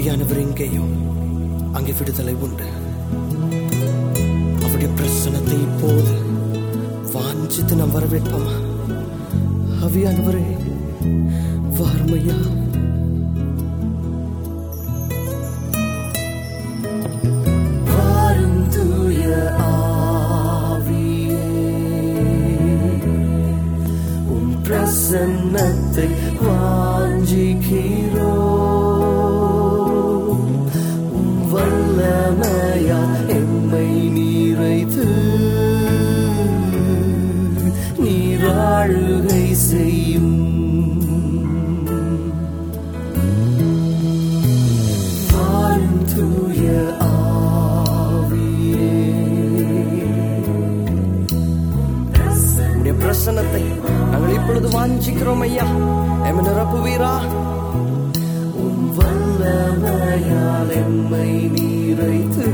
ஆவியானவர் எங்கேயும் அங்கே விடுதலை உண்டு. அவருடைய பிரசனத்தை இப்போது வாஞ்சித்து நாம் வரவேற்போமா. ஆவியானவரே வார்மையா. பிரசன்னத்தை வாஞ்சிக்கிறோம். வாஞ்சிக்கிறோம் ஐயா. எம் நிரப்புவீரா உன் வல்லமையால் எம்மை நீரைத்து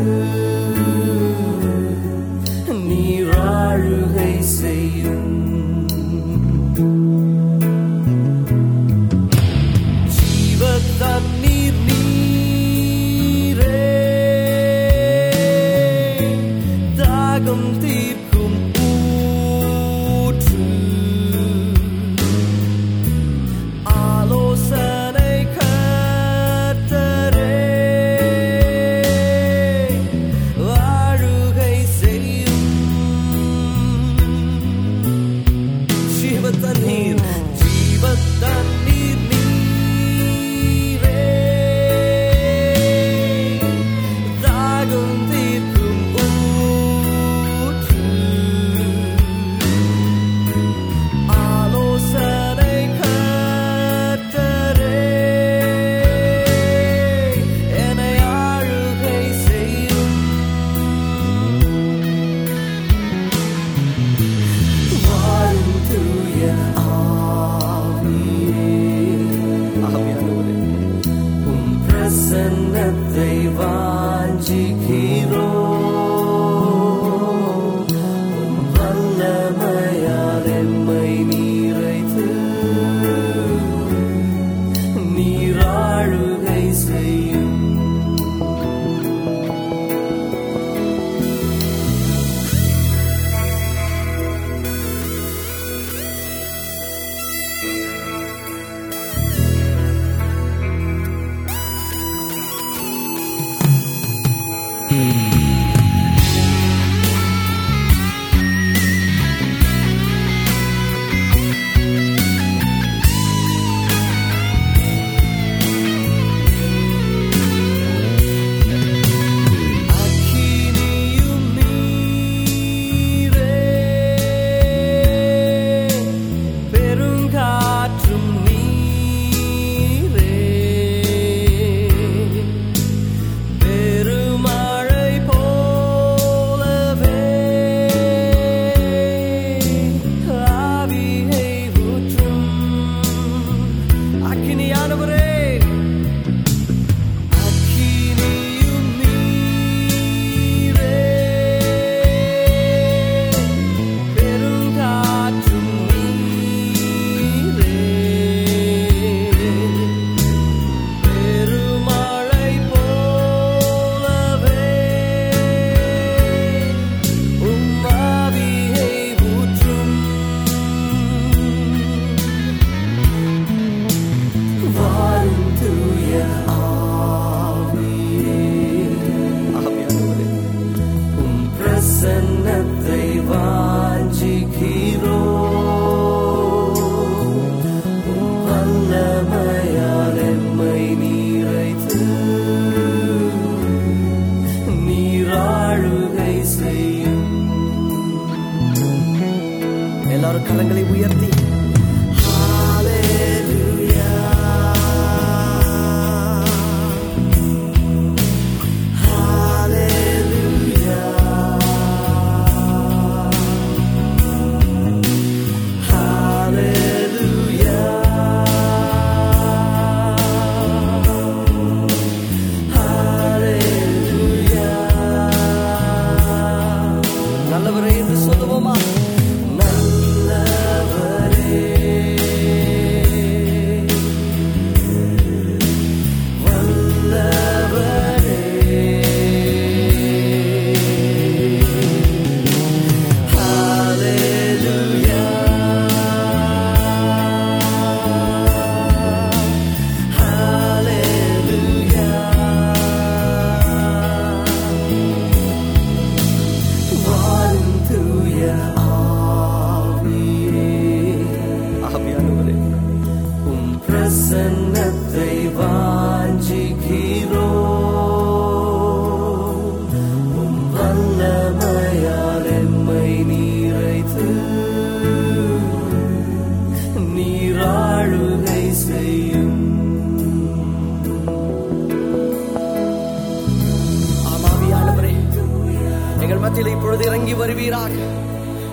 இறங்கி வருவீராக.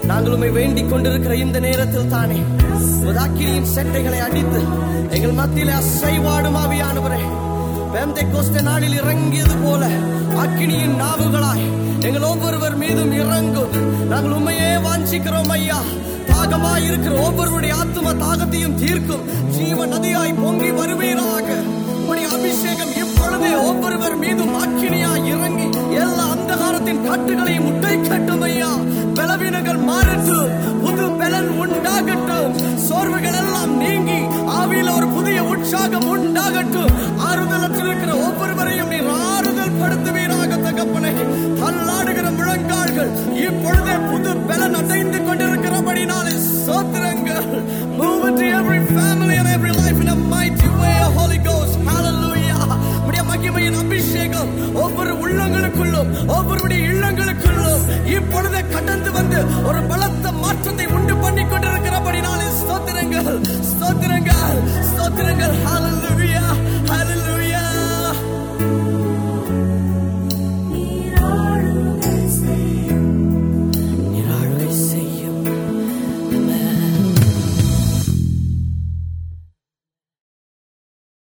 நாங்கள் உண்மை வேண்டிக் கொண்டிருக்கிற இந்த நேரத்தில் தானே. உமது செட்டைகளை அடித்து எங்கள் மத்தியில அசைவாடும் ஆவியானவரே. வேந்தை பெந்தைக்கோஸ்தே நாளில் இறங்கியது போல அக்கினியின் நாவுகளாய் எங்கள் ஒவ்வொருவர் மீதும் இறங்கும். நாங்கள் உண்மையே வாஞ்சிக்கிறோம் ஐயா. தாகமாய் இருக்கிற ஒவ்வொருவருடைய ஆத்தும தாகத்தையும் தீர்க்கும் ஜீவ நதியாய் பொங்கி வருவீராக. உடைய அபிஷேகம் இப்பொழுதே ஒவ்வொருவர் மீதும் அக்கினியாய் இறங்கி எல்லா அந்தகாரத்தின் கட்டுகளையும் முட்டை பலவீனங்கள் புது பலன் உண்டாகட்டும். சோர்வுகள் எல்லாம் நீங்கி ஆவியில் ஒரு புதிய உற்சாகம் உண்டாகட்டும். ஆறுதலத்தில் இருக்கிற ஒவ்வொருவரையும் நீர் ஆறுதல் படுத்துவீராக தகப்பனை. தள்ளாடுகிற முழங்கால்கள் இப்பொழுதே புது பலன் ஆவியின் அபிஷேகம் ஒவ்வொரு உள்ளங்களுக்குள்ளும் ஒவ்வொருடைய இல்லங்களுக்குள்ளும் இப்பொழுது கடந்து வந்து ஒரு பலத்த மாற்றத்தை உண்டு பண்ணி கொண்டிருக்கிறபடினாலே ஸ்தோத்திரங்கள் ஸ்தோத்திரங்கள் ஸ்தோத்திரங்கள். ஹalleluya ஹalleluya